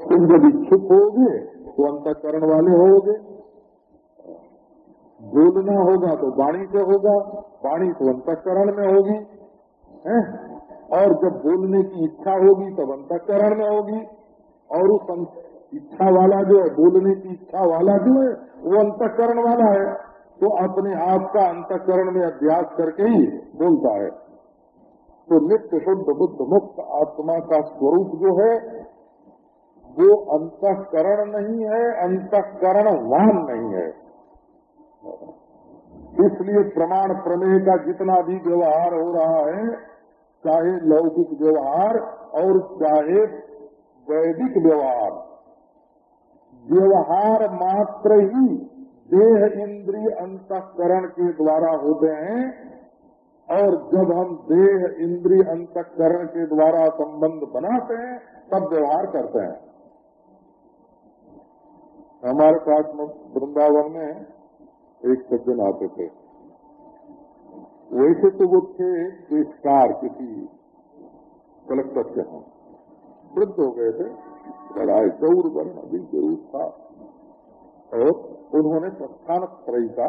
तुम जब इच्छुक होगे तो अंतकरण वाले होगे। बोलना होगा तो वाणी से होगा, वाणी तो अंतकरण में होगी। है? और जब बोलने की इच्छा होगी, तब अंतकरण में होगी। और उस इच्छा वाला जो है, बोलने की इच्छा वाला जो है, वो अंतकरण वाला है। तो अपने आप का अंतकरण में अभ्यास करके ही बोलता है। तो नित्य शुद्ध बुद्ध मुक्त आत्मा का स्वरूप जो है वो अंतकरण नहीं है, अंतकरण वान नहीं है। इसलिए प्रमाण प्रमेय का जितना भी व्यवहार हो रहा है, चाहे लौकिक व्यवहार और चाहे वैदिक व्यवहार व्यवहार मात्र ही देह इंद्रिय अंतकरण के द्वारा होते हैं, और जब हम देह इंद्रिय अंतकरण के द्वारा संबंध बनाते हैं, तब व्यवहार करते हैं। हमारे पास वृंदावन में एक सज्जन आते थे। वैसे तो वो थे पेशकार किसी कलेक्टर के हम वृद्ध हो गए थे, लड़ाई ज़रूर वर्ण अभी ज़रूर था। और उन्होंने प्रस्थान त्रयी का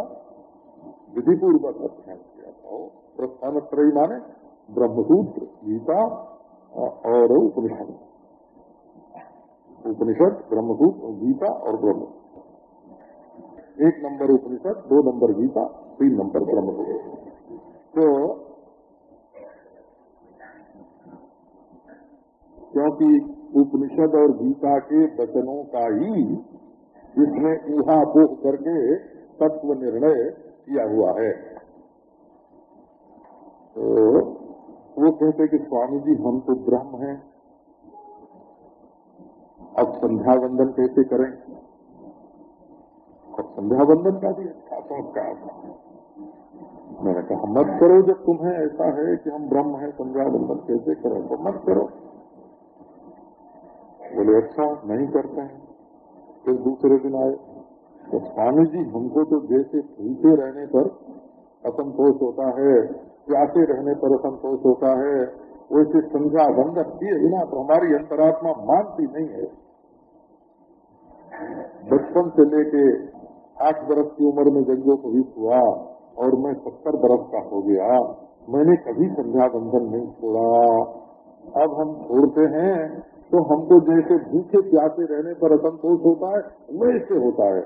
विधि पूर्वक अध्ययन किया था। प्रस्थान त्रयी माने ब्रह्मसूत्र, गीता और उपनिषद। उपनिषद, ब्रह्मसूत्र, गीता और ब्रह्म। एक नंबर उपनिषद, दो नंबर गीता, तीन नंबर ब्रह्मसूत्र। तो क्योंकि उपनिषद और गीता के वचनों का ही इसने ऊहा बोह करके तत्व निर्णय किया हुआ है। तो वो कहते कि स्वामी जी, हम तो ब्रह्म हैं। अब संध्या वंदन कैसे करें? और संध्या वंदन का भी अच्छा संस्कार मैंने कहा, मत करो जब तुम्हें ऐसा है कि हम ब्रह्म है संध्या वंदन कैसे करें? तो मत करो। बोले अच्छा नहीं करते हैं। फिर दूसरे दिन आए। तो स्वामी जी हमको तो जैसे भूखे रहने पर असंतोष होता है, प्यासे रहने पर असंतोष होता है, वैसे संध्या वंदन किए बिना तो हमारी अंतरात्मा मानती नहीं है। बचपन से लेके आठ बरस की उम्र में यज्ञोपवीत हुआ और मैं सत्तर बरस का हो गया। मैंने कभी संध्या बंधन नहीं छोड़ा। अब हम छोड़ते हैं तो हमको जैसे भूखे प्यासे रहने पर असंतोष होता है वैसे होता है।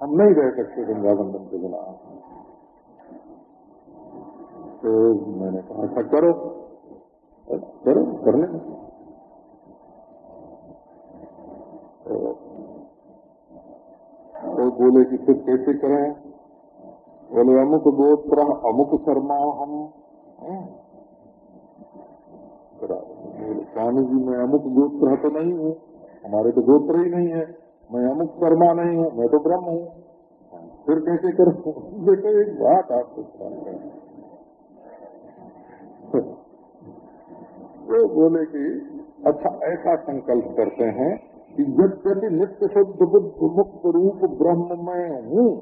हम नहीं रह सकते संध्या बंधन के बिना। तो मैंने कहा अच्छा करो। करो करने तो, तो बोले कि फिर कैसे करें? बोले, अमुक गोत्र, अमुक शर्मा हम। स्वामी जी, मैं अमुक गोत्र तो नहीं हूँ। हमारे तो गोत्र ही नहीं है। मैं अमुक शर्मा नहीं हूँ, मैं तो ब्रह्म हूँ। फिर कैसे करूँ? देखो एक बात आपको तो बोले कि अच्छा ऐसा संकल्प करते हैं यद्यपि नित्य शुद्ध बुद्ध मुक्त रूप ब्रह्म में हूँ,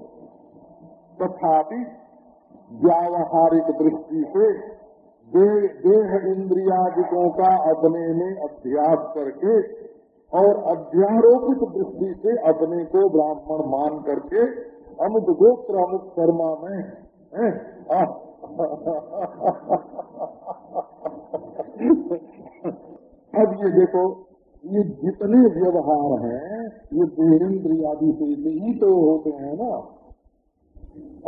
तथापि व्यावहारिक दृष्टि से देह दे इंद्रियादिकों का अपने में अभ्यास करके और अध्यारोपित दृष्टि से अपने को ब्राह्मण मान करके अमुक गोत्र, अमुक कर्मा में अब ये देखो ये जितने व्यवहार हैं, ये देहेन्द्र आदि से ही तो होते हैं ना।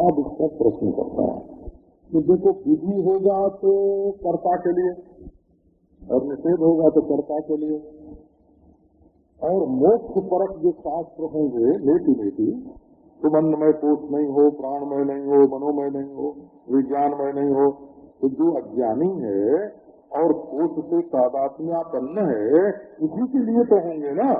अब इसका प्रश्न करता है तो देखो, विधि होगा तो कर्ता के लिए और निषेध होगा तो कर्ता के लिए, और मोक्ष परक जो शास्त्र होंगे, लेटी लेटी तुम अन्नमय कोष नहीं हो प्राणमय नहीं हो मनोमय नहीं हो विज्ञानमय नहीं हो तो जो अज्ञानी है और कोष से तादात्म्यापन्न है, उसी के लिए तो होंगे ना।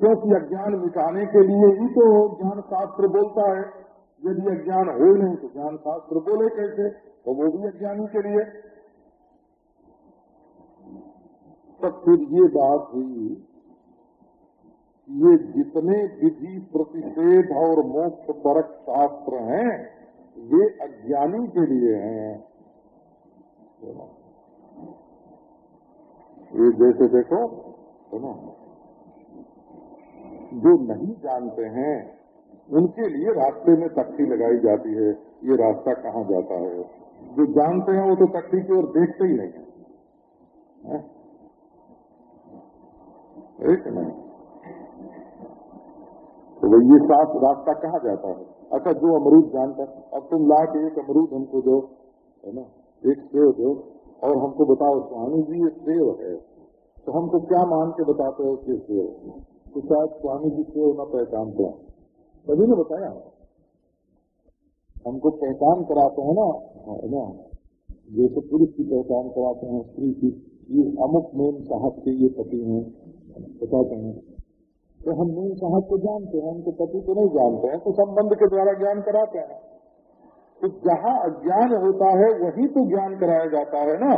क्योंकि अज्ञान मिटाने के लिए ही तो ज्ञान शास्त्र बोलता है। यदि अज्ञान हो नहीं तो ज्ञान शास्त्र बोले कैसे? तो वो भी अज्ञानी के लिए। तब फिर ये बात हुई ये जितने विधि, प्रतिषेध और मोक्ष परक शास्त्र हैं ये अज्ञानी के लिए हैं। ये जैसे देखो, है ना? जो नहीं जानते हैं, उनके लिए रास्ते में तख्ती लगाई जाती है, ये रास्ता कहाँ जाता है? जो जानते हैं, वो तो तख्ती की ओर देखते ही नहीं है। एक नहीं। तो भाई ये साफ़ रास्ता कहाँ जाता है? अच्छा जो अमरूद जानता अब तुम ला के एक अमरूद हमको दो, है ना? एक सेव और हमको बताओ, स्वामी जी, ये सेव है। तो हमको क्या मान के बताते हो कि सेव तो शायद स्वामी जी सेव न पहचानते हैं। तभी ने बताया। हमको पहचान कराते हैं ना। है ना। जैसे पुरुष की पहचान कराते हैं, स्त्री की। ये अमुक मेन साहब के ये पति हैं, बताते हैं। तो हम मेन साहब को जानते हैं, उनको पति को नहीं जानते हैं तो संबंध के द्वारा ज्ञान कराते हैं। तो जहाँ अज्ञान होता है वही तो ज्ञान कराया जाता है ना।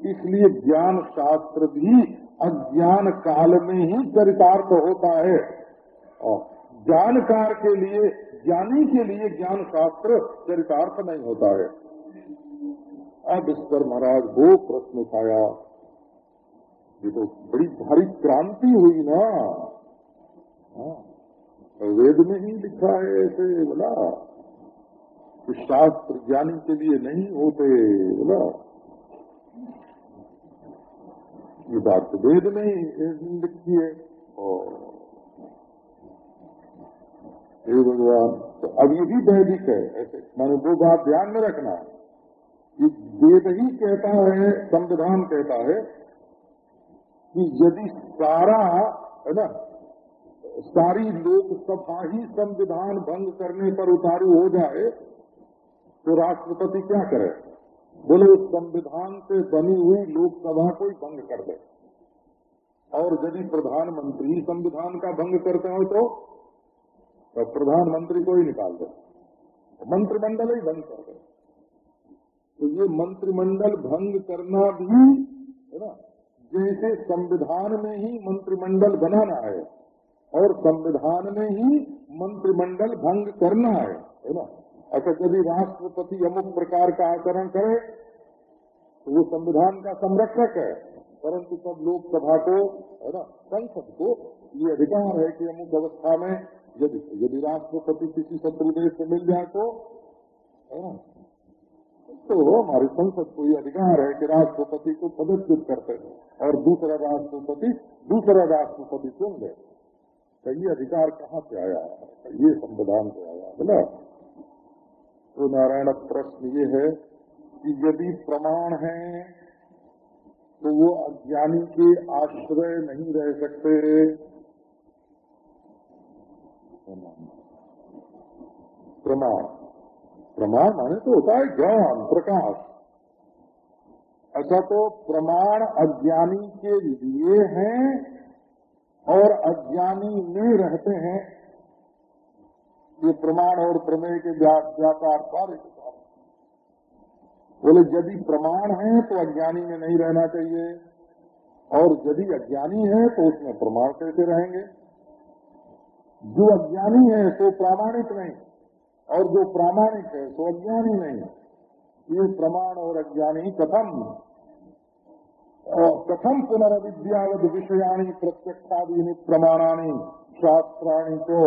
इसलिए ज्ञान शास्त्र भी अज्ञान काल में ही चरितार्थ होता है। और जानकार के लिए ज्ञानी के लिए ज्ञान शास्त्र चरितार्थ नहीं होता है। अब इस पर महाराज वो प्रश्न उठाया। ये तो बड़ी भारी क्रांति हुई ना। हाँ, वेद में ही लिखा है ऐसे बोला। कि शास्त्र ज्ञानी के लिए नहीं होते बोला, ये बात तो वेद में ही लिखी है। और हे भगवान तो अब ये भी वैदिक है, ऐसे, मैंने वो बात ध्यान में रखना। कि वेद ही कहता है, संविधान कहता है, कि यदि सारा, है ना, सारी लोकसभा ही संविधान भंग करने पर उतारू हो जाए तो राष्ट्रपति क्या करे? बोले उस संविधान से बनी हुई लोकसभा को ही भंग कर दे। और यदि प्रधानमंत्री संविधान का भंग करते हो तो तो प्रधानमंत्री को ही निकाल दो। मंत्रिमंडल ही भंग कर दे। तो ये मंत्रिमंडल भंग करना भी, है ना, जैसे संविधान में ही मंत्रिमंडल बनाना है, और संविधान में ही मंत्रिमंडल भंग करना है है ना। अच्छा यदि राष्ट्रपति अमुक प्रकार का आचरण करे तो वो संविधान का संरक्षक है। परंतु सब लोकसभा को, है ना, संसद को ये अधिकार है कि अमुक अवस्था में यदि यदि राष्ट्रपति किसी शत्रु देश से मिल जाए तो है ना तो हमारी संसद को ये अधिकार है कि राष्ट्रपति को पदच्युत करते और दूसरा राष्ट्रपति दूसरा राष्ट्रपति चुन दे तो ये अधिकार कहाँ से आया है? ये संविधान से आया है ना। तो नारायण प्रश्न ये है कि यदि प्रमाण है तो वो अज्ञानी के आश्रय नहीं रह सकते। प्रमाण। प्रमाण। माने तो होता है ज्ञान, प्रकाश। अच्छा तो प्रमाण अज्ञानी के लिए हैं और अज्ञानी में रहते हैं। ये प्रमाण और प्रमेय के व्यापार सारे बोले, यदि प्रमाण है तो अज्ञानी में नहीं रहना चाहिए। और यदि अज्ञानी है तो उसमें प्रमाण कैसे रहेंगे? जो अज्ञानी है तो प्रामाणिक नहीं। और जो प्रामाणिक है तो अज्ञानी नहीं। ये प्रमाण और अज्ञानी कथम। कथम पुनर्विद्यावद विषयाणी प्रत्यक्षादीनि प्रमाणानी शास्त्राणी को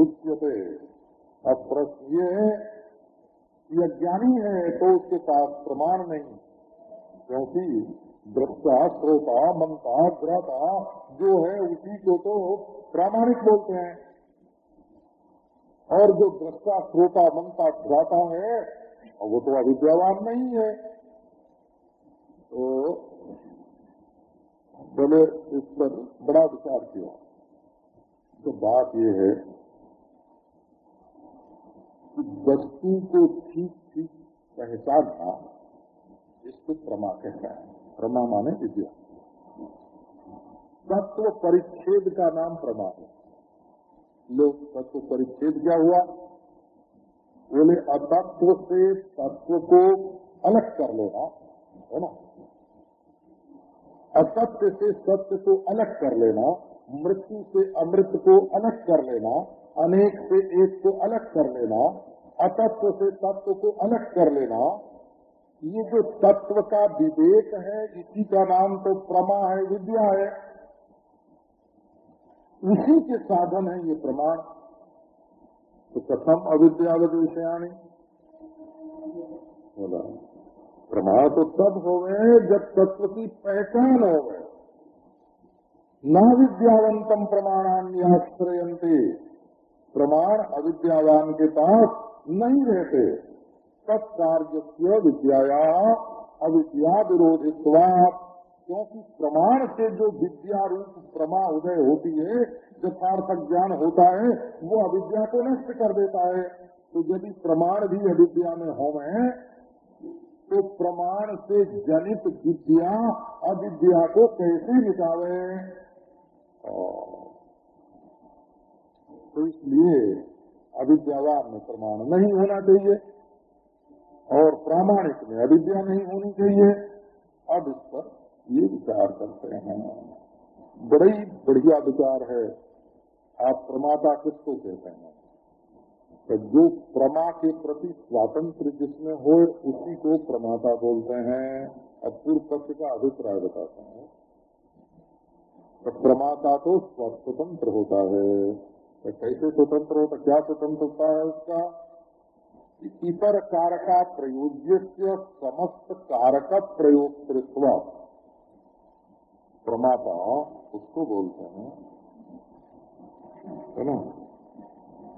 उच्यते। अब ये है कि अज्ञानी है तो उसके पास प्रमाण नहीं। क्योंकि दृष्टा, श्रोता मनता ग्रहता जो है, उसी को तो प्रामाणिक बोलते हैं। और जो दृष्टा, श्रोता मनता ग्रहता है वो तो अविद्यावान नहीं है। तो बोले इस पर बड़ा विचार किया। तो बात ये है कि वस्तु को ठीक ठीक पहचानना इसको प्रमा कहता है। प्रमा माने विद्या। तत्व परिच्छेद का नाम प्रमा है। लोग तत्व परिच्छेद क्या हुआ? बोले, अतत्व से तत्व को अलग कर लेना, है ना? असत्य से सत्य को अलग कर लेना मृत्यु से अमृत को अलग कर लेना, अनेक से एक को अलग कर लेना अतत्व से तत्व को अलग कर लेना, ये जो तत्व का विवेक है, इसी का नाम तो प्रमा है, विद्या है। उसी के साधन है ये प्रमाण तो कथम अविद्यावत विषयाणी बोला प्रमाण तो तब हो गए जब तत्व की पहचान हो गए न विद्यावंतम प्रमाणान्याश्रयंते प्रमाण अविद्यावान के पास नहीं रहते। तत्कार्य विद्याया अविद्या विरोधित्वात क्योंकि प्रमाण से जो विद्या रूप प्रमा उदय होती है, जो सार्थक ज्ञान होता है, वो अविद्या को नष्ट कर देता है। तो यदि प्रमाण भी अविद्या में हो तो प्रमाण से जनित विद्या अविद्या को कैसे मिटावे? तो इसलिए अविद्यावान में प्रमाण नहीं होना चाहिए और प्रामाणिक में अविद्या नहीं होनी चाहिए। अब इस पर ये विचार करते हैं। बड़ी बढ़िया विचार है। आप प्रमाता किसको कहते हैं? तो जो प्रमा के प्रति स्वातंत्र जिसमें हो, उसी को प्रमाता बोलते हैं। अब पूर्व पक्ष का अभिप्राय बताते हैं। तो प्रमाता तो स्वतंत्र होता है। तो कैसे स्वतंत्र होता क्या स्वतंत्र होता है उसका? इतर कारका प्रयोज्य समस्त कारक प्रयोगतृत्व प्रमाता उसको बोलते हैं, है ना?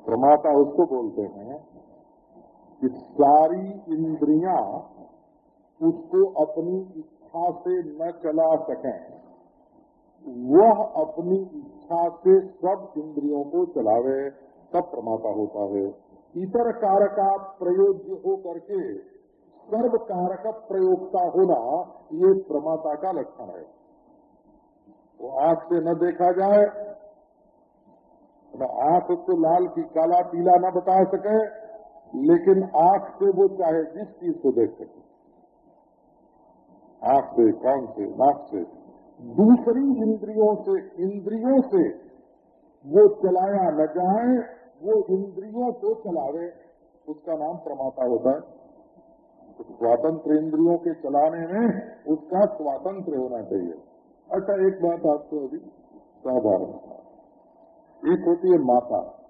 प्रमाता उसको बोलते हैं कि सारी इंद्रियाँ उसको अपनी इच्छा से न चला सकें। वह अपनी इच्छा से सब इंद्रियों को चलावे, तब प्रमाता होता है। इतर कारका प्रयोज्य हो करके सर्व कारक प्रयोगता होना ये प्रमाता का लक्षण है। वो आँख से न देखा जाए न आँख उसको लाल की काला पीला न बता सके, लेकिन आँख से वो चाहे जिस चीज़ को देख सके। आँख से, कान से, नाक से। दूसरी इंद्रियों से इंद्रियों से वो चलाया न जाए, वो इंद्रियों को चलावे। उसका नाम प्रमाता होता है। स्वातंत्र इंद्रियों के चलाने में उसका स्वातंत्र होना चाहिए। अच्छा एक बात आपको अभी साधारण एक होती है माता।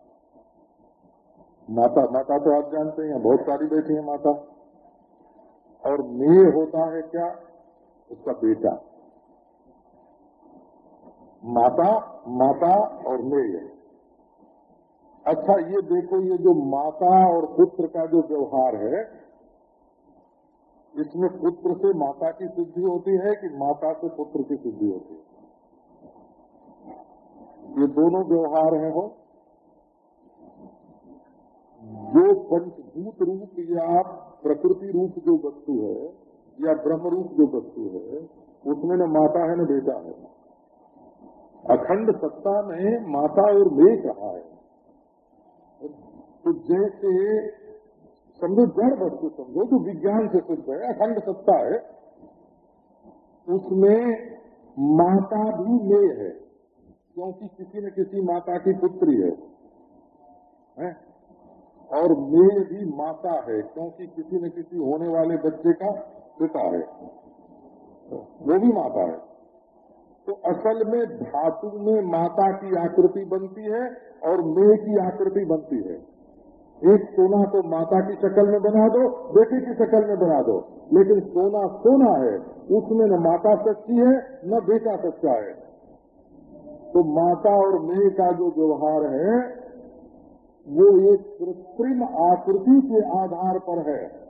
माता माता तो आप जानते हैं, बहुत सारी बैठी है माता। और मेय होता है क्या? उसका बेटा। माता माता और मेय अच्छा ये देखो, ये जो माता और पुत्र का जो व्यवहार है, इसमें पुत्र से माता की सिद्धि होती है कि माता से पुत्र की सिद्धि होती है? ये दोनों व्यवहार है हो। जो पंचभूत रूप या प्रकृति रूप जो वस्तु है, या ब्रह्म रूप जो वस्तु है, उसमें न माता है, न बेटा है। अखंड सत्ता में माता और मेघ रहा है। तो जैसे समझो जड़ वस्तु समझो जो विज्ञान से सिद्ध है अखंड सत्ता है। उसमें माता भी ले है क्योंकि किसी न किसी माता की पुत्री है, है? और मेय भी माता है क्योंकि किसी न किसी होने वाले बच्चे का पिता है। वो भी माता है। तो असल में धातु में माता की आकृति बनती है और मेह की आकृति बनती है। एक सोना को माता की शक्ल में बना दो, बेटी की शक्ल में बना दो। लेकिन सोना सोना है, उसमें न माता सच्ची है, न बेटा सच्चा है। तो माता और मेह का जो व्यवहार है, वो एक कृत्रिम आकृति के आधार पर है।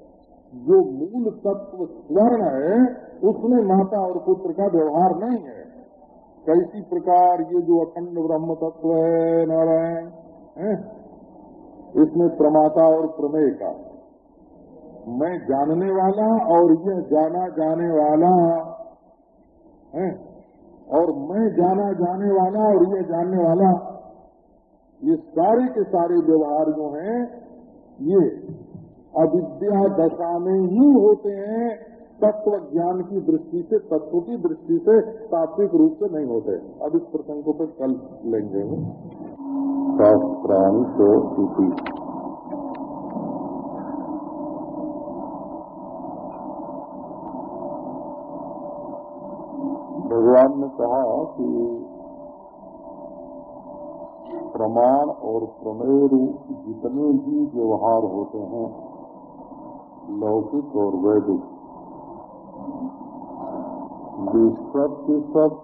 जो मूल तत्व स्वर्ण है, उसमें माता और पुत्र का व्यवहार नहीं है। कैसी प्रकार ये जो अखंड ब्रह्म तत्व है, नारायण इसमें प्रमाता और प्रमेय का। मैं जानने वाला और यह जाना जाने वाला, है? और मैं जाना जाने वाला और यह जानने वाला, ये सारे के सारे व्यवहार जो हैं, ये अविद्या दशा में ही होते हैं। तत्व ज्ञान की दृष्टि से, तत्व की दृष्टि से तात्विक रूप से नहीं होते। अब इस प्रसंगों पर कल लेंगे भगवान ने कहा कि प्रमाण और प्रमेय जितने भी व्यवहार होते हैं, लौकिक और वैदिक सब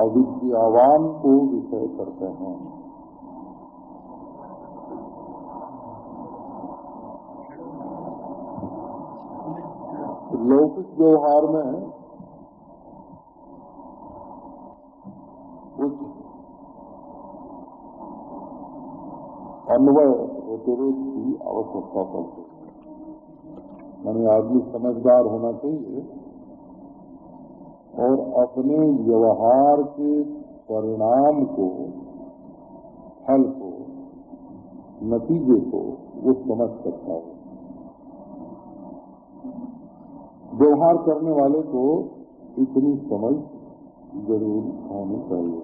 अविद्यावान को विषय करते हैं। लौकिक व्यवहार में कुछ अन्वय की आवश्यकता पड़ती है। यानी आदमी समझदार होना चाहिए और अपने व्यवहार के परिणाम को, फल को, नतीजे को वो समझ सकता है। व्यवहार करने वाले को इतनी समझ ज़रूर होनी चाहिए।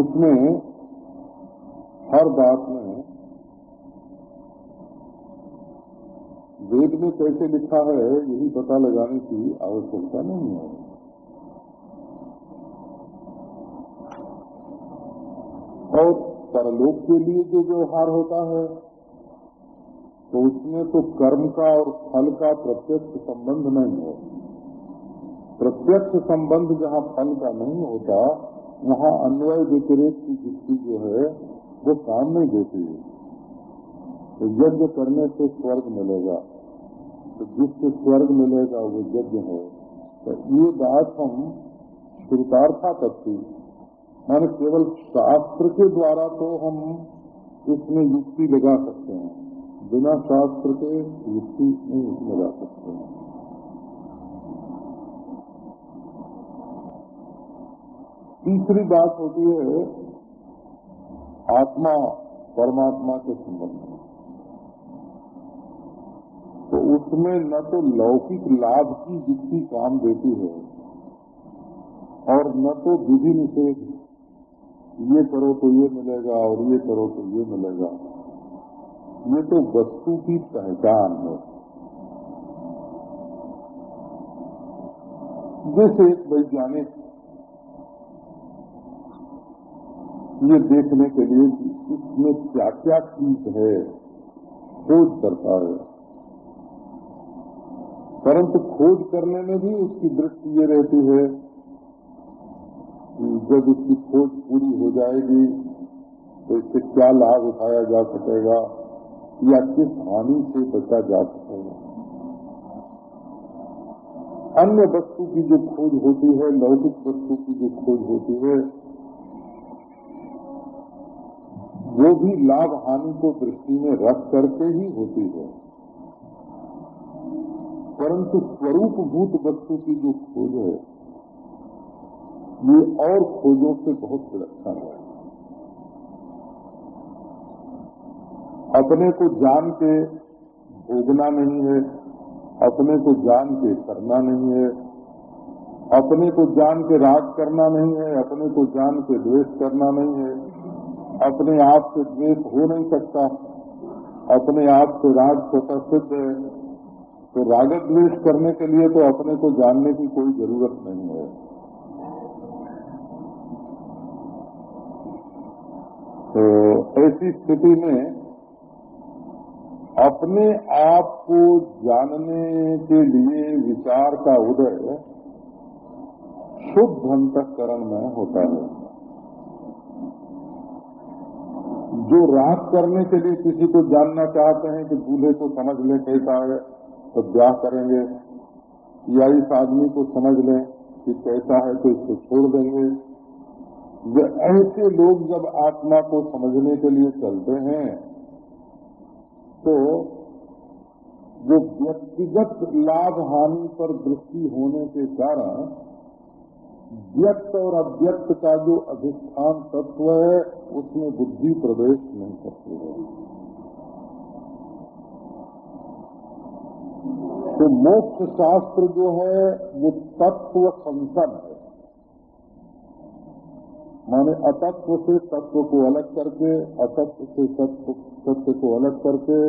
उसमें हर बात में वेद में कैसे लिखा है, यही पता लगाने की आवश्यकता नहीं है। और परलोक के लिए जो व्यवहार होता है तो उसमें तो कर्म का और फल का प्रत्यक्ष संबंध नहीं है। प्रत्यक्ष संबंध जहाँ फल का नहीं होता, वहाँ अन्वय व्यतिरेक की युक्ति जो है वो काम नहीं देती है। तो यज्ञ करने से स्वर्ग मिलेगा। तो जिससे स्वर्ग मिलेगा, वो यज्ञ है। तो ये बात हम श्रुतार्था करती माने केवल शास्त्र के द्वारा तो हम इसमें युक्ति लगा सकते हैं। बिना शास्त्र के युक्ति नहीं लगा सकते हैं। तीसरी बात होती है आत्मा, परमात्मा के संबंध में। तो उसमें न तो लौकिक लाभ की युक्ति काम देती है, और न तो विधि निषेध ये करो तो ये मिलेगा, और ये करो तो ये मिलेगा। ये तो वस्तु की पहचान है। जैसे एक वैज्ञानिक ये देखने के लिए कि इसमें क्या क्या चीज़ है, खोज करता है। परंतु खोज करने में भी उसकी दृष्टि ये रहती है कि जब इसकी खोज पूरी हो जाएगी तो इससे क्या लाभ उठाया जा सकेगा या किस हानि से बचा जा सकेगा। अन्य वस्तु की जो खोज होती है, लौकिक वस्तु की जो खोज होती है वो भी लाभ हानि को दृष्टि में रख करके ही होती है। परंतु स्वरूप भूत वस्तु की जो खोज है, ये और खोजों से बहुत विलक्षण है। अपने को जान के भोगना नहीं है, अपने को जान के करना नहीं है, अपने को जान के राग करना नहीं है, अपने को जान के द्वेष करना नहीं है। अपने आप से द्वेष हो नहीं सकता, अपने आप से राग स्वतः सिद्ध है तो राग द्वेष करने के लिए तो अपने को जानने की कोई ज़रूरत नहीं है। तो ऐसी स्थिति में अपने आप को जानने के लिए विचार का उदय शुद्ध अंतकरण में होता है। जो राग करने के लिए किसी को जानना चाहते हैं कि दूल्हे को समझ लें कैसा है तो ब्याह करेंगे? या इस आदमी को समझ लें कि कैसा है तो इसको छोड़ देंगे। ऐसे लोग जब आत्मा को समझने के लिए चलते हैं तो जो व्यक्तिगत लाभ हानि पर दृष्टि होने के कारण व्यक्त और अव्यक्त का जो अधिष्ठान तत्व है, उसमें बुद्धि प्रवेश नहीं करती है। तो मोक्ष शास्त्र जो है, वो तत्व संसन है। माने अतत्व से तत्व को अलग करके अतत्व से तत्व, सत्य को अलग करके,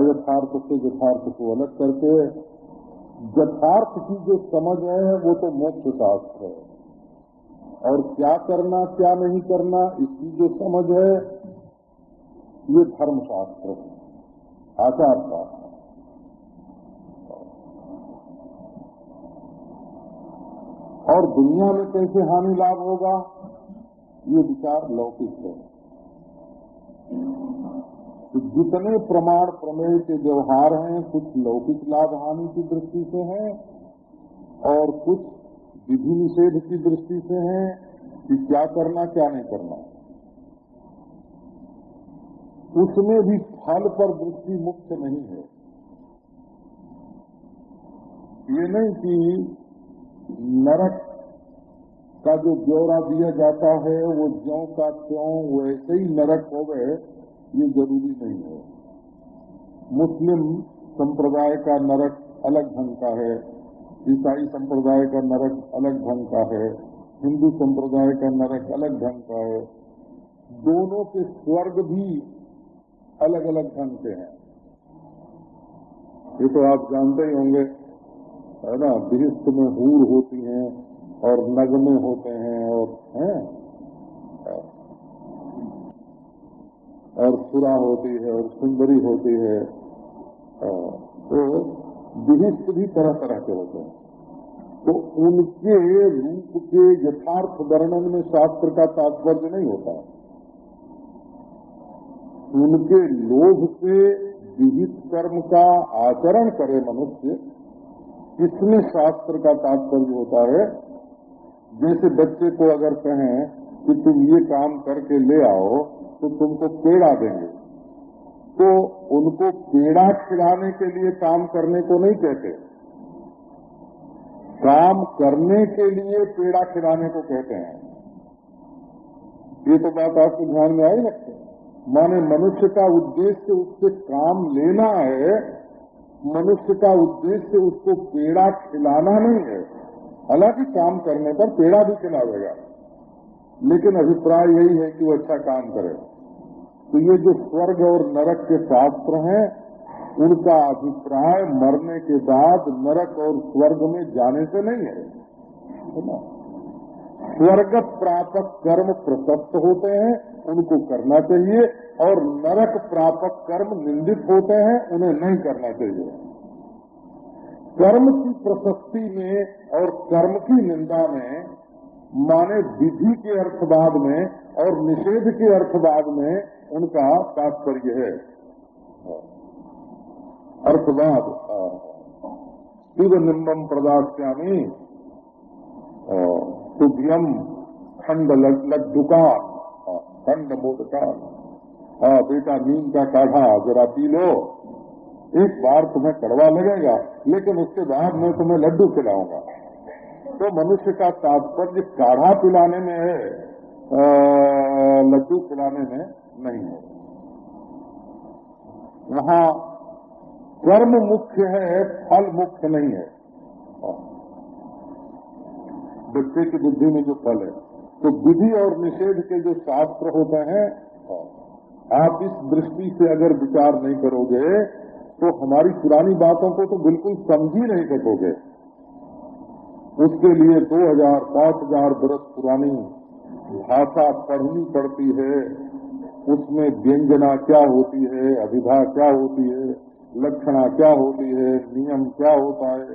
अयथार्थ से यथार्थ को अलग करके, यथार्थ की जो समझ है, वो तो मोक्ष शास्त्र है। और क्या करना, क्या नहीं करना, इसकी जो समझ है, ये धर्मशास्त्र है आचार शास्त्र और दुनिया में कैसे हानि लाभ होगा, ये विचार लौकिक है। तो जितने प्रमाण प्रमेय के व्यवहार हैं, कुछ लौकिक लाभ हानि की दृष्टि से हैं, और कुछ विधि निषेध की दृष्टि से है कि क्या करना, क्या नहीं करना। उसमें भी फल पर दृष्टि मुख्य नहीं है। ये नहीं कि नरक का जो ब्यौरा दिया जाता है, वो ज्यो का त्यों वैसे ही नरक हो गए ये ज़रूरी नहीं है। मुस्लिम संप्रदाय का नरक अलग ढंग का है। ईसाई संप्रदाय का नरक अलग ढंग का है, हिंदू संप्रदाय का नरक अलग ढंग का है, दोनों के स्वर्ग भी अलग अलग ढंग के हैं। ये तो आप जानते ही होंगे, है ना बिहिस्त में हूर होती हैं और नगमे होते हैं और हैं? और सुरा होती है और सुंदरी होती है तो विहिष्ट भी तरह तरह के होते हैं। तो उनके रूप के यथार्थ वर्णन में शास्त्र का तात्पर्य नहीं होता। उनके लोभ से विहित कर्म का आचरण करे मनुष्य, इसमें शास्त्र का तात्पर्य होता है। जैसे बच्चे को अगर कहें कि तुम ये काम करके ले आओ तो तुमको पेड़ा देंगे। तो उनको पेड़ा खिलाने के लिए काम करने को नहीं कहते। काम करने के लिए पेड़ा खिलाने को कहते हैं। ये तो बात आपको ध्यान में आई रखते माने मनुष्य का उद्देश्य उससे काम लेना है, मनुष्य का उद्देश्य उसको पेड़ा खिलाना नहीं है। हालाँकि काम करने पर पेड़ा भी खिलावेगा लेकिन अभिप्राय यही है कि वो अच्छा काम करे। तो ये जो स्वर्ग और नरक के शास्त्र हैं, उनका अभिप्राय मरने के बाद नरक और स्वर्ग में जाने से नहीं है। स्वर्ग प्रापक कर्म प्रशस्त होते हैं, उनको करना चाहिए, और नरक प्रापक कर्म निंदित होते हैं, उन्हें नहीं करना चाहिए। कर्म की प्रशस्ति में और कर्म की निंदा में माने विधि के अर्थवाद में और निषेध के अर्थवाद में उनका तात्पर्य है। अर्थवाद। शिव निम्बम प्रदास्यामी। तुभ्यम खंड लड्डुका। खंड मोदका। हाँ बेटा, नीम का काढ़ा जरा पी लो। एक बार तुम्हें कड़वा लगेगा, लेकिन उसके बाद मैं तुम्हें लड्डू खिलाऊँगा। तो मनुष्य का तात्पर्य काढ़ा पिलाने में है लड्डू पिलाने में नहीं है। वहाँ कर्म मुख्य है, फल मुख्य नहीं है। बच्चे की बुद्धि में जो फल है तो विधि और निषेध के जो शास्त्र होते हैं, आप इस दृष्टि से अगर विचार नहीं करोगे तो हमारी पुरानी बातों को तो बिल्कुल समझ ही नहीं सकोगे। उसके लिए दो हज़ार, पाँच हज़ार बरस पुरानी भाषा पढ़नी पड़ती है। उसमें व्यंजना क्या होती है, अभिधा क्या होती है, लक्षणा क्या होती है, नियम क्या होता है,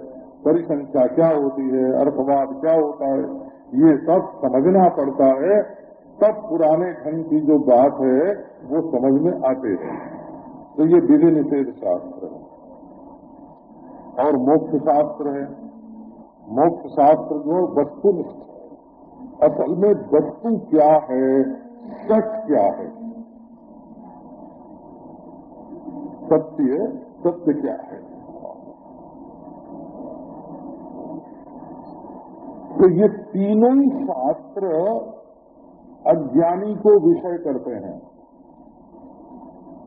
परिसंख्या क्या होती है, अर्थवाद क्या होता है, ये सब समझना पड़ता है। तब पुराने ढंग की जो बात है, वो समझ में आते हैं। तो ये विधि निषेध शास्त्र है। और मोक्ष शास्त्र है। मोक्ष शास्त्र जो वस्तुनिष्ठ असल में वस्तु क्या है? सच क्या है? सत्य सत्य क्या है? तो ये तीनों ही शास्त्र अज्ञानी को विषय करते हैं।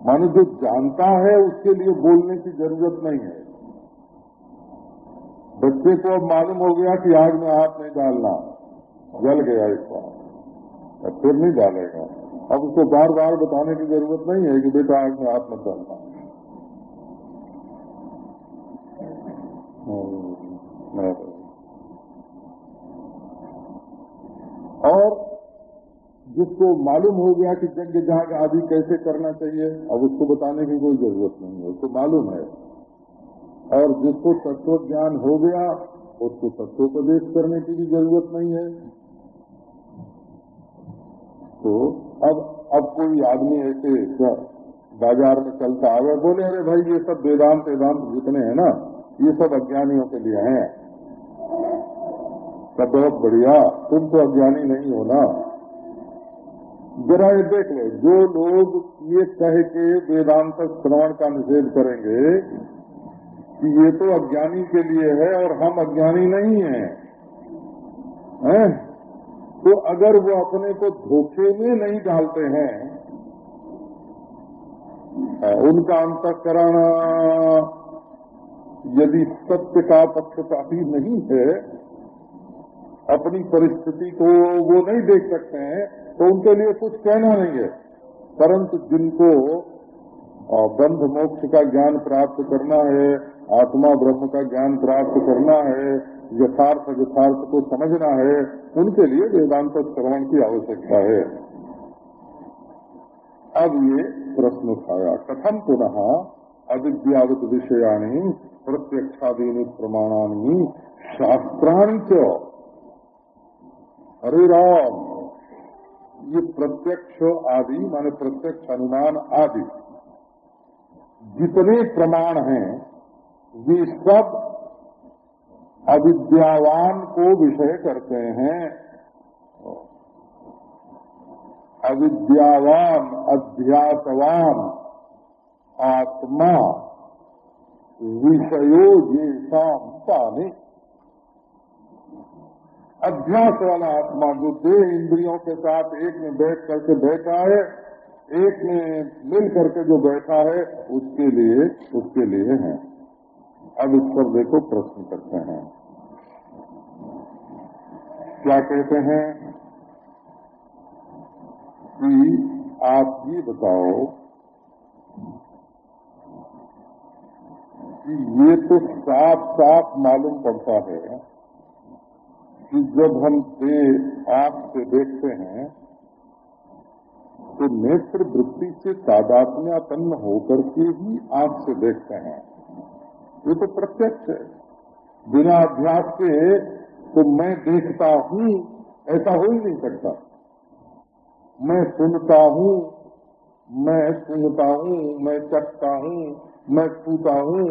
मानो जो जानता है, उसके लिए बोलने की ज़रूरत नहीं है। बच्चे को अब मालूम हो गया कि आग में हाथ नहीं डालना। जल गया एक बार। फिर नहीं डालेगा। अब उसको बार बार बताने की ज़रूरत नहीं है कि बेटा आग में हाथ मत डालना। और जिसको मालूम हो गया कि यज्ञ जाग आदि कैसे करना चाहिए, अब उसको बताने की कोई ज़रूरत नहीं है। उसको मालूम है। और जिसको तत्व ज्ञान हो गया, उसको तत्वोपदेश करने की भी ज़रूरत नहीं है। तो अब अब कोई आदमी ऐसे बाज़ार में चलता आ आवे बोले, अरे भाई, ये सब वेदांत वेदांत जितने हैं ना, ये सब अज्ञानियों के लिए हैं। तब बहुत बढ़िया, तुम तो अज्ञानी नहीं हो ना। जरा ये देख ले, जो लोग ये कह के वेदांत श्रवण का निषेध करेंगे कि ये तो अज्ञानी के लिए है और हम अज्ञानी नहीं हैं है? तो अगर वो अपने को धोखे में नहीं डालते हैं उनका अंतकरण, यदि सत्य का पक्षपाती नहीं है, अपनी परिस्थिति को वो नहीं देख सकते हैं तो उनके लिए कुछ कहना नहीं है परंतु जिनको बंध मोक्ष का ज्ञान प्राप्त करना है आत्मा ब्रह्म का ज्ञान प्राप्त करना है, यथार्थ यथार्थ को समझना है, उनके लिए वेदांत श्रवण की आवश्यकता है। अब ये प्रश्न उठाया। कथम पुनः अविद्यावत विषयाणी प्रत्यक्षादीनी प्रमाणानी शास्त्रांच हरे राम। ये प्रत्यक्ष आदि, माने प्रत्यक्ष अनुमान आदि, जितने प्रमाण हैं वे सब अविद्यावान को विषय करते हैं। अविद्यावान अध्यासवान आत्मा, विषयो ये शाम पाने अध्यास वाला आत्मा जो देह इंद्रियों के साथ एक में बैठ करके बैठा है, एक में मिल करके जो बैठा है, उसके लिए उसके लिए है। अब इस पर देखो प्रश्न करते हैं। क्या कहते हैं? कि आप ये बताओ कि ये तो साफ़ साफ़ मालूम पड़ता है कि जब हम से आँख से देखते हैं तो नेत्र वृत्ति से तादात्म्यापन्न होकर के ही आँख से देखते हैं। ये तो प्रत्यक्ष है। बिना अभ्यास के तो मैं देखता हूँ, ऐसा हो ही नहीं सकता। मैं सुनता हूँ, मैं सुनता हूँ, मैं चखता हूँ, मैं छूता हूँ,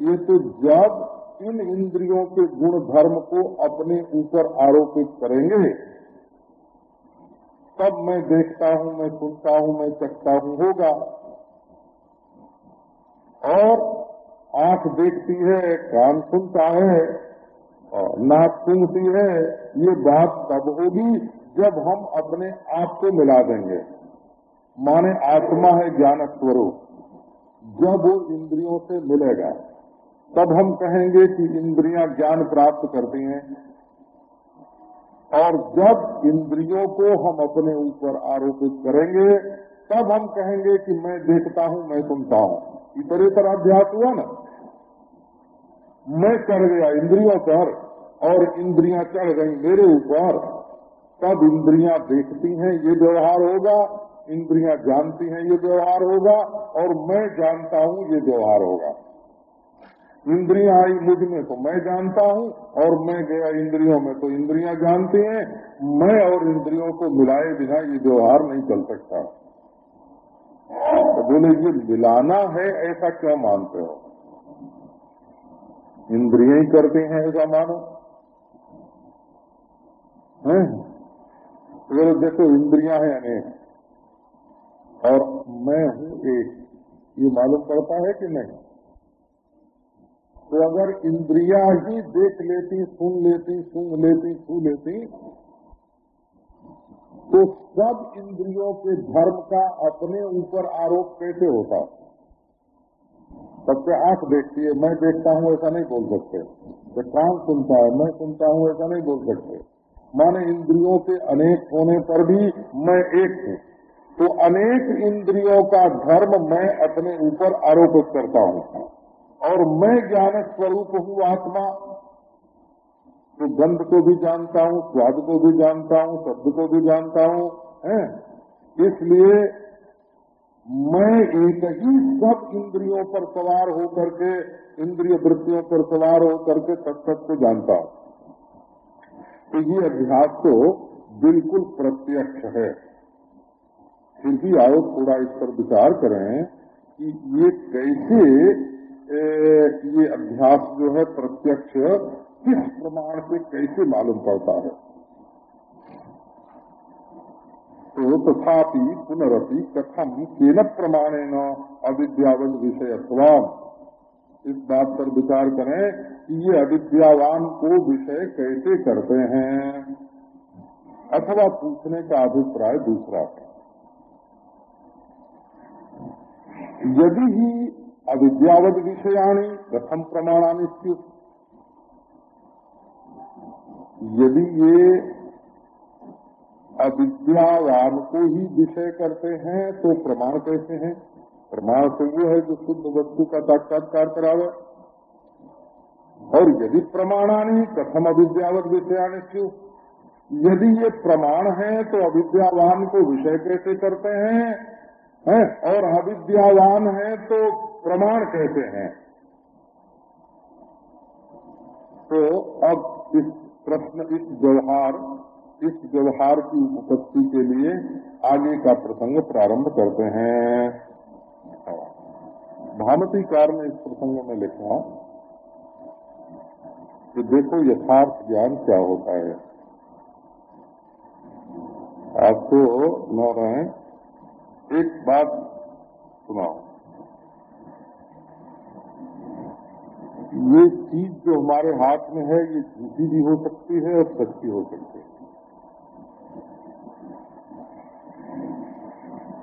ये तो जब इन इंद्रियों के गुण धर्म को अपने ऊपर आरोपित करेंगे, तब मैं देखता हूँ, मैं सुनता हूँ, मैं चखता हूँ, होगा। और आँख देखती है, कान सुनता है नाक सुनती है, ये बात तब होगी जब हम अपने आप को मिला देंगे। माने आत्मा है ज्ञान स्वरूप। जब वो इंद्रियों से मिलेगा, तब हम कहेंगे कि इंद्रियाँ ज्ञान प्राप्त करती हैं। और जब इंद्रियों को हम अपने ऊपर आरोपित करेंगे, तब हम कहेंगे कि मैं देखता हूँ, मैं सुनता हूँ। इतरे तरह अभ्यास हुआ ना? मैं चढ़ गया, इंद्रियों पर और इंद्रियाँ चढ़ गई मेरे ऊपर। तब इंद्रियाँ देखती हैं, ये व्यवहार होगा। इंद्रियाँ जानती हैं, ये व्यवहार होगा, और मैं जानता हूँ, ये व्यवहार होगा। इंद्रियाँ आई मुझमें तो मैं जानता हूँ, और मैं गया इंद्रियों में तो इंद्रियाँ जानती हैं। मैं और इंद्रियों को मिलाए बिना ये व्यवहार नहीं चल सकता। तो बोले, ये मिलाना है, ऐसा क्यों मानते हो? इंद्रिया ही करते हैं ऐसा मानो। है? देखो इंद्रिया है अनेक, और मैं हूँ एक, ये मालूम पड़ता है कि नहीं? तो अगर इंद्रिया ही देख लेती, सुन लेती सुन लेती, छू लेती तो सब इंद्रियों के धर्म का अपने ऊपर आरोप कैसे होता? सबसे आँख देखती है, मैं देखता हूँ ऐसा नहीं बोल सकते। तो कान सुनता है, मैं सुनता हूँ ऐसा नहीं बोल सकते। माने इंद्रियों के अनेक होने पर भी मैं एक हूँ। तो अनेक इंद्रियों का धर्म मैं अपने ऊपर आरोपित करता हूँ। और मैं ज्ञान स्वरूप हूँ आत्मा। तो गंध को भी जानता हूँ, स्वाद को भी जानता हूँ, शब्द को भी जानता हूँ? इसलिए मैं एक ही सब इंद्रियों पर सवार होकर के, इंद्रिय वृत्तियों पर सवार होकर के सत्सत को जानता हूँ। तो ये अभ्यास तो बिल्कुल प्रत्यक्ष है। फिर भी आओ, थोड़ा इस पर विचार करें कि ये कैसे ये अभ्यास जो है प्रत्यक्ष, किस प्रमाण से कैसे मालूम पड़ता है? तो तथापि पुनरपि कथम केन प्रमाणेन अविद्यावन विषयत्वान इस बात पर विचार करें कि ये अविद्यावान को विषय कैसे करते हैं? अथवा पूछने का अभिप्राय दूसरा यदि ही अविद्यावत विषयाणी प्रथम प्रमाणानी यदि ये अविद्यावान को ही विषय करते हैं तो प्रमाण कैसे हैं। प्रमाण तो वो है जो शुद्ध वस्तु का साक्षात्कार करावे। और यदि प्रमाणानी, कथम अविद्यावत विषयाणी क्यों यदि ये प्रमाण है तो अविद्यावान को विषय कैसे करते हैं? है? और अविद्यावान है तो प्रमाण कैसे हैं? तो अब इस प्रश्न, इस व्यवहार इस व्यवहार की उपस्थिति के लिए आगे का प्रसंग प्रारंभ करते हैं। भामतीकार ने इस प्रसंग में लिखा कि देखो यथार्थ ज्ञान क्या होता है। आप तो न एक बात सुनाओ। ये चीज़ जो हमारे हाथ में है, ये झूठी भी हो सकती है और सच्ची हो सकती है।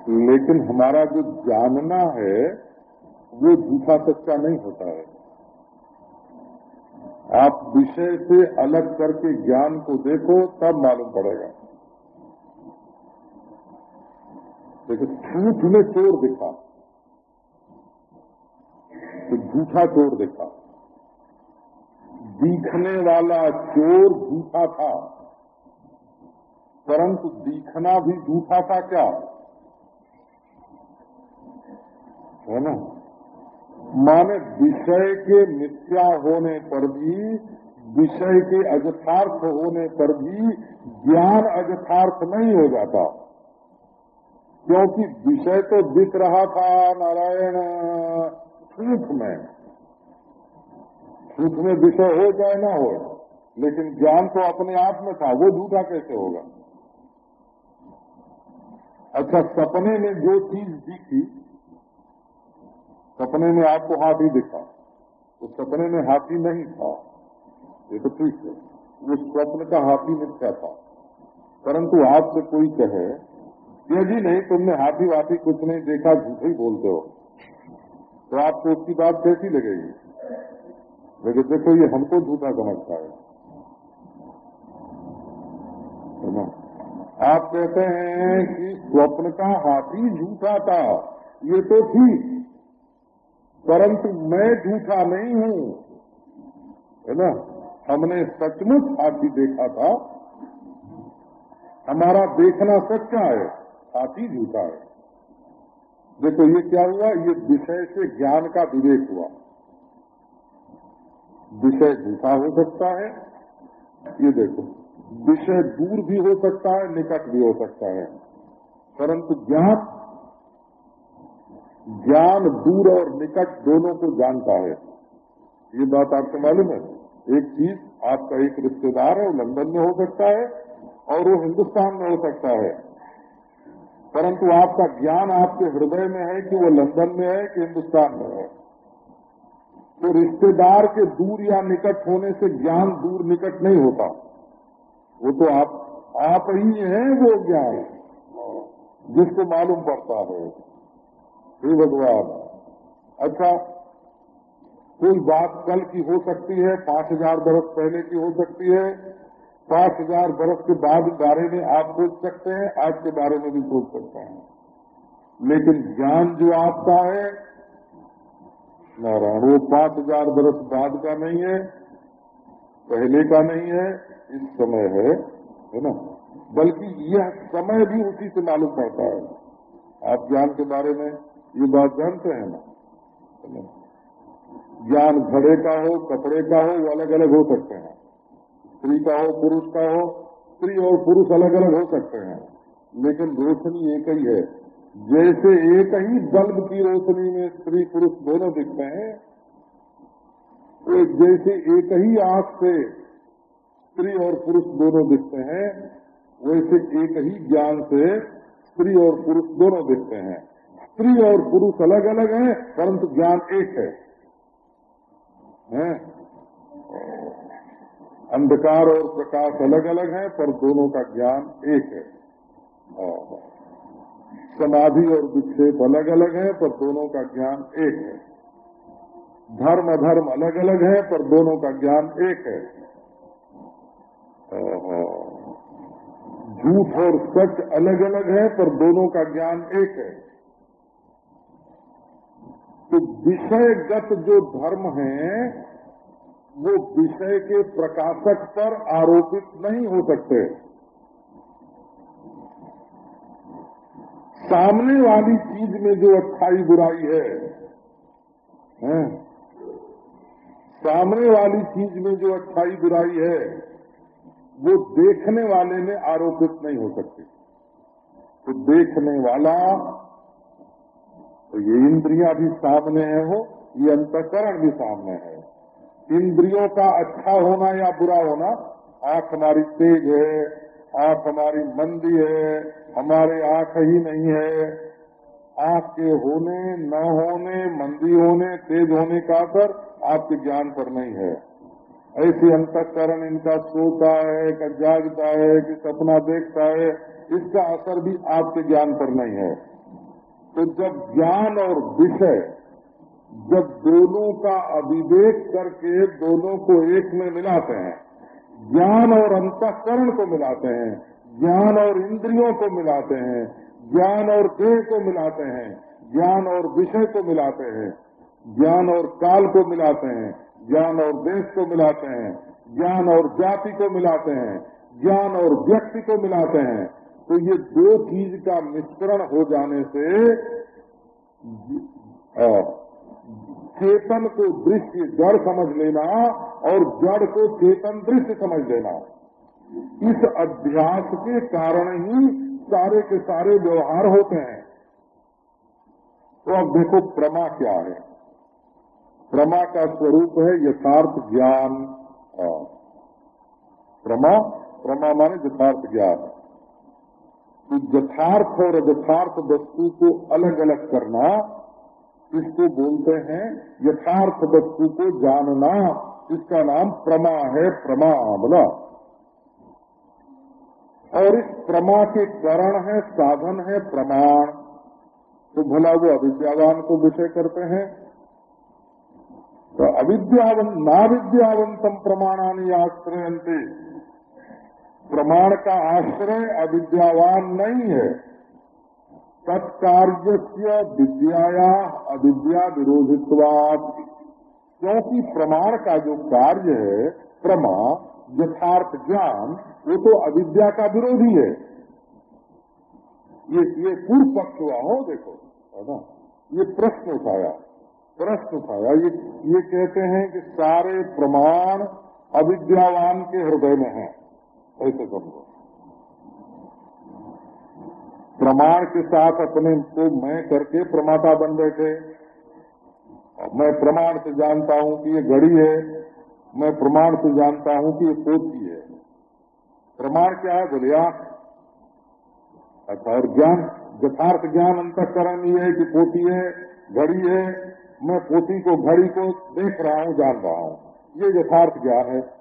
लेकिन हमारा जो जानना है, वो झूठा सच्चा नहीं होता है। आप विषय से अलग करके ज्ञान को देखो, तब मालूम पड़ेगा। देखो, झूठ में चोर दिखा। तो झूठा चोर दिखा। दिखने वाला चोर झूठा था। परंतु दिखना भी झूठा था क्या? है ना? माने विषय के मिथ्या होने पर भी, विषय के अजथार्थ होने पर भी ज्ञान अजथार्थ नहीं हो जाता। क्योंकि विषय तो दिख रहा था, नारायण। झूठ में। झूठ में विषय हो जाए ना हो, लेकिन ज्ञान तो अपने आप में था, वो झूठा कैसे होगा? अच्छा सपने में जो चीज़ दिखी सपने में आपको हाथी दिखा। तो सपने में हाथी नहीं था। ये तो ठीक है। वो स्वप्न का हाथी मिथ्या था। परंतु आपसे कोई कहे ये जी नहीं, तुमने हाथी वाथी कुछ नहीं देखा, झूठे ही बोलते हो। तो आपको उसकी बात कैसी लगेगी? लेकिन देखो, ये हमको झूठा समझता है ना? आप कहते हैं कि स्वप्न का हाथी झूठा था। ये तो ठीक। परंतु मैं झूठा नहीं हूँ। है ना? हमने सचमुच हाथी देखा था। हमारा देखना सच्चा है हाथी झूठा है। देखो, ये क्या हुआ? ये विषय से ज्ञान का विवेक हुआ। विषय झूठा हो सकता है। ये देखो, विषय दूर भी हो सकता है, निकट भी हो सकता है। परंतु ज्ञान ज्ञान दूर और निकट दोनों को जानता है। ये बात आपको मालूम है। एक चीज़ आपका एक रिश्तेदार है, वो लंदन में हो सकता है और वो हिंदुस्तान में हो सकता है। परंतु आपका ज्ञान आपके हृदय में है कि वो लंदन में है कि हिंदुस्तान में है। तो रिश्तेदार के दूर या निकट होने से ज्ञान दूर निकट नहीं होता। वो तो आप आप ही हैं वो ज्ञान, जिसको मालूम पड़ता है। हे भगवान। अच्छा कोई बात कल की हो सकती है, पाँच हज़ार बरस पहले की हो सकती है, पाँच हज़ार बरस के बाद बारे में आप सोच सकते हैं, आज के बारे में भी सोच सकते हैं। लेकिन ज्ञान जो आपका है, नारायण, वो पाँच हज़ार बरस बाद का नहीं है, पहले का नहीं है, इस समय है है ना? बल्कि यह समय भी उसी से मालूम पड़ता है। आप ज्ञान के बारे में ये बात जानते हैं ना? ज्ञान घड़े का हो, कपड़े का हो, वो अलग अलग हो सकते हैं। स्त्री का हो, पुरुष का हो, स्त्री और पुरुष अलग अलग हो सकते हैं। लेकिन रोशनी एक ही है। जैसे एक ही बल्ब की रोशनी में स्त्री पुरुष दोनों दिखते हैं तो जैसे एक ही आँख से स्त्री और पुरुष दोनों दिखते हैं, वैसे एक ही ज्ञान से स्त्री और पुरुष दोनों दिखते हैं। स्त्री और पुरुष अलग अलग हैं परंतु ज्ञान एक है, है? अंधकार और प्रकाश अलग अलग हैं पर दोनों का ज्ञान एक है। समाधि और विक्षेप अलग अलग है पर दोनों का ज्ञान एक है। धर्म अधर्म अलग अलग है पर दोनों का ज्ञान एक है। झूठ और सच अलग अलग है पर दोनों का ज्ञान एक है। तो विषयगत जो धर्म है वो विषय के प्रकाशक पर आरोपित नहीं हो सकते सामने वाली चीज़ में जो अच्छाई बुराई है, है? सामने वाली चीज़ में जो अच्छाई बुराई है वो देखने वाले में आरोपित नहीं हो सकती तो देखने वाला तो ये इंद्रियाँ भी सामने है हो ये अंतकरण भी सामने है। इंद्रियों का अच्छा होना या बुरा होना, आँख हमारी तेज है, आँख हमारी मंदी है, हमारे आँख ही नहीं है। आँख के होने, न होने, मंदी होने, तेज होने का असर आपके ज्ञान पर नहीं है। ऐसे अंतकरण इनका सोता है कि जागता है कि सपना देखता है, इसका असर भी आपके ज्ञान पर नहीं है। तो जब ज्ञान और विषय, जब दोनों का अविवेक करके दोनों को एक में मिलाते हैं, ज्ञान और अंतकरण को मिलाते हैं, ज्ञान और इंद्रियों को मिलाते हैं, ज्ञान और देह को मिलाते हैं, ज्ञान और विषय को मिलाते हैं, ज्ञान और काल को मिलाते हैं, ज्ञान और देश को मिलाते हैं, ज्ञान और जाति को मिलाते हैं, ज्ञान और व्यक्ति को मिलाते हैं तो ये दो चीज़ का मिश्रण हो जाने से चेतन को दृश्य जड़ समझ लेना और जड़ को चेतन दृश्य समझ लेना। इस अभ्यास के कारण ही सारे के सारे व्यवहार होते हैं। तो अब देखो प्रमा क्या है। प्रमा का स्वरूप है यथार्थ ज्ञान। प्रमा प्रमा माने यथार्थ ज्ञान। तो यथार्थ और यथार्थ वस्तु को अलग अलग करना, इसको बोलते हैं यथार्थ वस्तु को जानना, इसका नाम प्रमा है प्रमा बोला और इस प्रमा के कारण है, साधन है प्रमाण। तो भला वो अविद्यावान को विषय करते हैं। तो अविद्यावन नाविद्यावंतम प्रमाणानी आश्रयते प्रमाण का आश्रय अविद्यावान नहीं है। तत्कार्य विद्याया अविद्या विरोधित्वाद क्योंकि प्रमाण का जो कार्य है, प्रमा, यथार्थ ज्ञान, वो तो अविद्या का विरोधी है। ये ये पूर्व पक्ष हुआ, हो देखो, है ना? ये प्रश्न उठाया प्रश्न उठाया। ये ये कहते हैं कि सारे प्रमाण अविद्यावान के हृदय में हैं। ऐसे समझो प्रमाण के साथ अपने को मैं करके प्रमाता बन बैठे। मैं प्रमाण से जानता हूँ कि ये घड़ी है। मैं प्रमाण से जानता हूँ कि ये पोती है। प्रमाण क्या है? बोलिया अच्छा और ज्ञान, यथार्थ ज्ञान अंतकरण ये है कि पोती है, घड़ी है। मैं पोती को, घड़ी को देख रहा हूँ, जान रहा हूँ। ये यथार्थ ज्ञान है।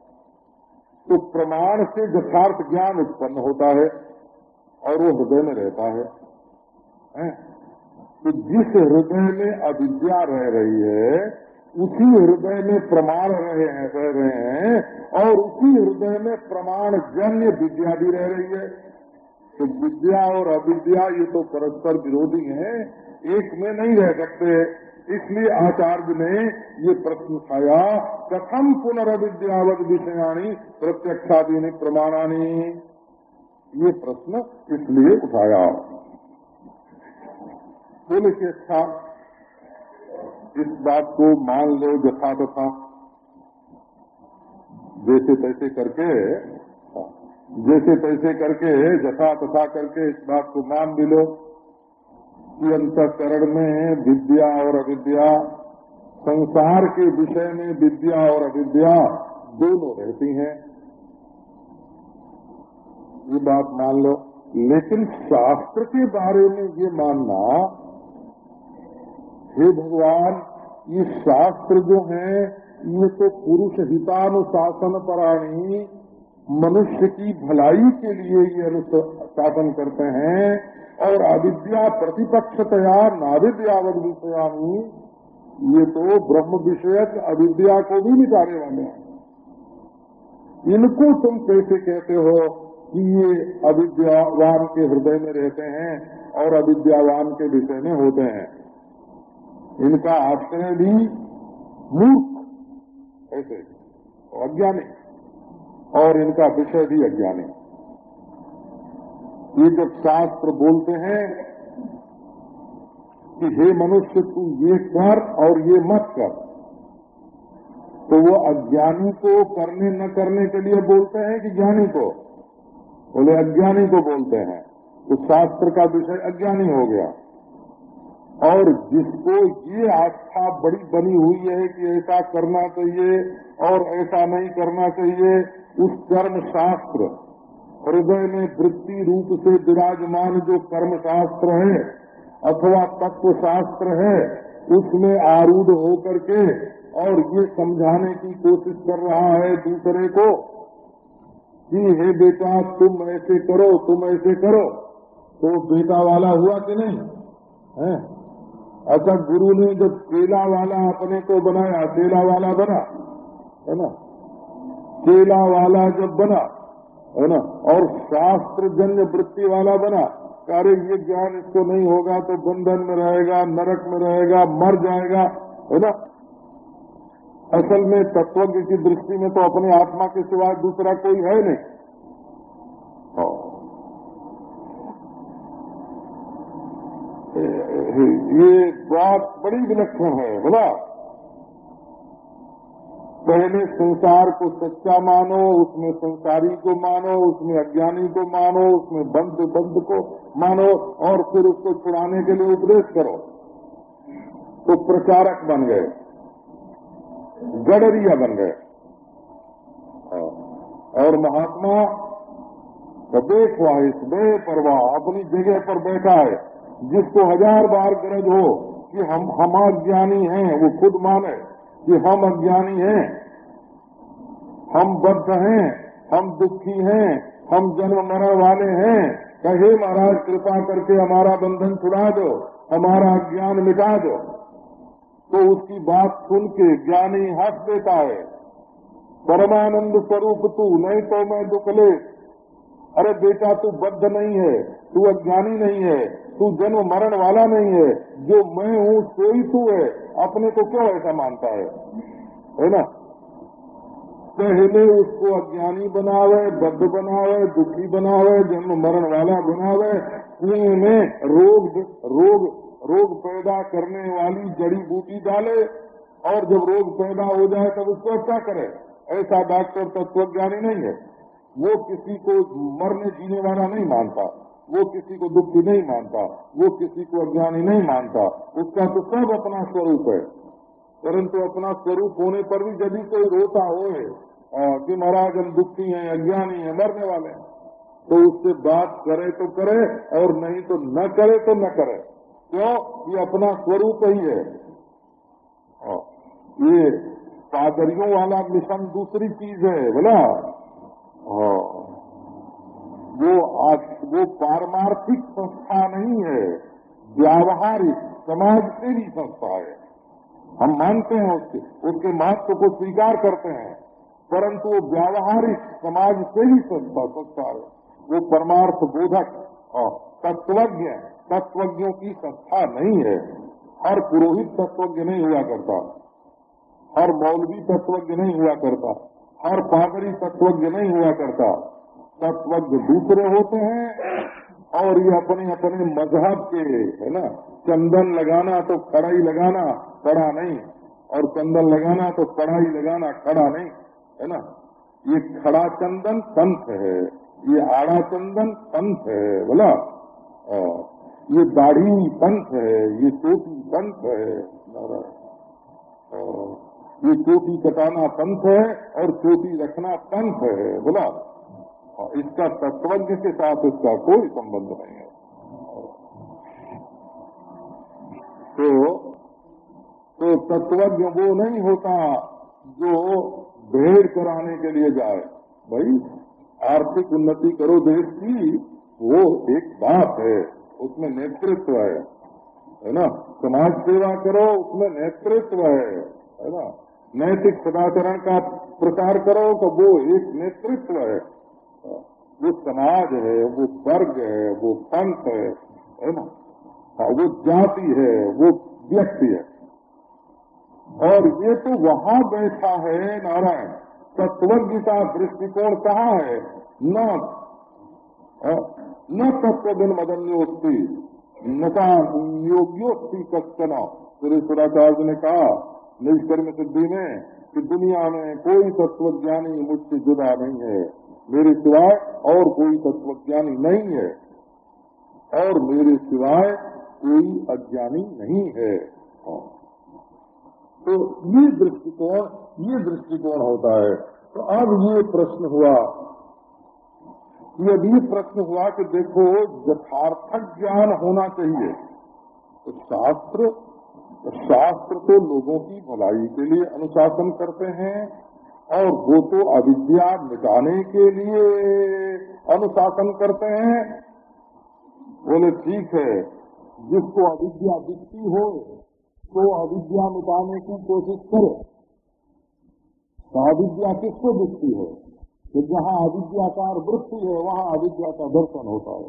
तो प्रमाण से यथार्थ ज्ञान उत्पन्न होता है और वो हृदय में रहता है? तो जिस हृदय में अविद्या रह रही है, उसी हृदय में प्रमाण रहे हैं, रह रहे हैं, और उसी हृदय में प्रमाण जन्य विद्या भी रह रही है। तो विद्या और अविद्या ये तो परस्पर विरोधी हैं, एक में नहीं रह सकते। इसलिए आचार्य ने ये प्रश्न उठाया, कथम पुनर्विद्यावत विषयाणी प्रत्यक्षादि प्रमाणानी। ये प्रश्न इसलिए उठाया। बोले कि अच्छा इस बात को मान लो, यथा तथा। जैसे तैसे करके, जैसे तैसे करके जथा तथा करके इस बात को मान भी लो। कि अंतकरण में विद्या और अविद्या, संसार के विषय में विद्या और अविद्या दोनों रहती हैं। ये बात मान लो। लेकिन शास्त्र के बारे में ये मानना, हे भगवान, ये शास्त्र जो है, ये तो पुरुष हितानुशासन पराणी मनुष्य की भलाई के लिए ये अनुशासन करते हैं। और अविद्या प्रतिपक्षतया नाविद्यावत विषयानी ये तो ब्रह्म विषयक अविद्या को भी मिटाने वाले हैं। इनको तुम कैसे कहते हो कि ये अविद्यावान के हृदय में रहते हैं और अविद्यावान के विषय में होते हैं? इनका आश्रय भी मूर्ख, ऐसे, अज्ञानी, और इनका विषय भी अज्ञानी। ये जब शास्त्र बोलते हैं कि हे मनुष्य, तू ये कर और ये मत कर। तो वो अज्ञानी को करने, न करने के लिए बोलते हैं कि ज्ञानी को? बोले, अज्ञानी को बोलते हैं। तो शास्त्र का विषय अज्ञानी हो गया। और जिसको ये आस्था बड़ी बनी हुई है कि ऐसा करना चाहिए और ऐसा नहीं करना चाहिए, उस कर्म शास्त्र हृदय में वृत्ति रूप से विराजमान जो कर्म शास्त्र है, अथवा तत्व शास्त्र है, उसमें आरूढ़ होकर के और ये समझाने की कोशिश कर रहा है दूसरे को कि हे बेटा, तुम ऐसे करो, तुम ऐसे करो। तो बेटा वाला हुआ कि नहीं? है? अच्छा गुरु ने जब केला वाला अपने को बनाया, केला वाला बना, है ना? केला वाला जब बना है ना? और शास्त्र जन्य वृत्ति वाला बना। अरे ये ज्ञान इसको नहीं होगा तो बंधन में रहेगा, नरक में रहेगा, मर जाएगा। है ना? असल में तत्वज्ञ की दृष्टि में तो अपने आत्मा के सिवा दूसरा कोई है नहीं। हाँ। ये बात बड़ी विलक्षण है बोला पहले संसार को सच्चा मानो, उसमें संसारी को मानो, उसमें अज्ञानी को मानो, उसमें बंद बंद को मानो, और फिर उसको छुड़ाने के लिए उपदेश करो। तो प्रचारक बन गए। गडरिया बन गए। और महात्मा बेखवाहिश बेपरवाह, अपनी जगह पर बैठा है, जिसको हज़ार बार गरज हो कि हम हम अज्ञानी हैं, वो खुद माने। कि हम अज्ञानी हैं, हम बद्ध हैं, हम दुखी हैं, हम जन्म मरण वाले हैं। कहे महाराज, कृपा करके हमारा बंधन छुड़ा दो, हमारा ज्ञान मिटा दो। तो उसकी बात सुन के ज्ञानी हंस देता है। परमानंद स्वरूप तू, नहीं तो मैं दुख ले। अरे बेटा, तू बद्ध नहीं है, तू अज्ञानी नहीं है, तू जन्म मरण वाला नहीं है। जो मैं हूँ सोई तू है। अपने को क्यों ऐसा मानता है? है ना? पहले उसको अज्ञानी बनावे, बद्ध बनावे, दुखी बनावे, जन्म मरण वाला बनावे, कुएँ में रोग रोग रोग पैदा करने वाली जड़ी बूटी डाले और जब रोग पैदा हो जाए तब उसको अच्छा करे। ऐसा डॉक्टर तत्वज्ञानी नहीं है। वो किसी को मरने जीने वाला नहीं मानता। वो किसी को दुखी नहीं मानता, वो किसी को अज्ञानी नहीं मानता। उसका तो सब अपना स्वरूप है। परंतु अपना स्वरूप होने पर भी यदि कोई रोता हो कि महाराज हम दुखी हैं, अज्ञानी हैं, मरने वाले हैं तो उससे बात करे तो करे, और नहीं तो न करे तो न करे। क्यों? ये अपना स्वरूप ही है। ये पादरियों वाला मिशन दूसरी चीज़ है, बोला। वो वो पारमार्थिक संस्था नहीं है, व्यावहारिक समाज सेवी संस्था है। हम मानते हैं उसके उसके महत्व को स्वीकार करते हैं, परंतु वो व्यावहारिक समाज सेवी संस्था संस्था है। वो परमार्थ बोधक और तत्वज्ञ, तत्वज्ञों की संस्था नहीं है। हर पुरोहित तत्वज्ञ नहीं हुआ करता। हर मौलवी तत्वज्ञ नहीं हुआ करता। हर पादरी तत्वज्ञ नहीं हुआ करता। तत्वज्ञ दूसरे होते हैं और ये अपने अपने मज़हब के, है ना? चंदन लगाना तो कड़ाई लगाना, कड़ा नहीं। और चंदन लगाना तो कड़ाई लगाना खड़ा नहीं, है ना? ये खड़ा चंदन पंथ है। ये आड़ा चंदन पंथ है, बोला? ये दाढ़ी पंथ है, ये चोटी पंथ है ये चोटी कटाना पंथ है और चोटी रखना पंथ है, बोला? इसका तत्वज्ञ के साथ इसका कोई संबंध नहीं है। तो तो तत्वज्ञ वो नहीं होता जो भेड़ कराने के लिए जाए। भाई, आर्थिक उन्नति करो देश की, वो एक बात है, उसमें नेतृत्व है। है ना? समाज सेवा करो, उसमें नेतृत्व है। है ना? नैतिक सदाचरण का प्रचार करो तो वो एक नेतृत्व है। वो समाज है, वो वर्ग है, वो पंथ है है ना? वो जाति है, वो व्यक्ति है। और ये तो वहाँ बैठा है नारायण। तत्वज्ञ का दृष्टिकोण कहाँ है? न न तत्वदिन मदन्योस्ती, न का योग्योस्ती कच्चना सुरेश्वराचार्य ने कहा, निष्कर्म सिद्धि में कि दुनिया में कोई तत्वज्ञानी मुझसे जुदा नहीं है। मेरे सिवाय और कोई तत्वज्ञानी नहीं है। और मेरे सिवाय कोई अज्ञानी नहीं है। तो ये दृष्टिकोण ये दृष्टिकोण होता है। तो अब ये प्रश्न हुआ ये भी प्रश्न हुआ कि देखो यथार्थक ज्ञान होना चाहिए। तो शास्त्र तो शास्त्र तो लोगों की भलाई के लिए अनुशासन करते हैं। और वो तो अविद्या मिटाने के लिए अनुशासन करते हैं। बोले, ठीक है, जिसको अविद्या दिखती हो तो अविद्या मिटाने की कोशिश करो। तो अविद्या किसको दिखती है? कि जहाँ अविद्याकार वृत्ति है, वहाँ अविद्या का दर्शन होता है।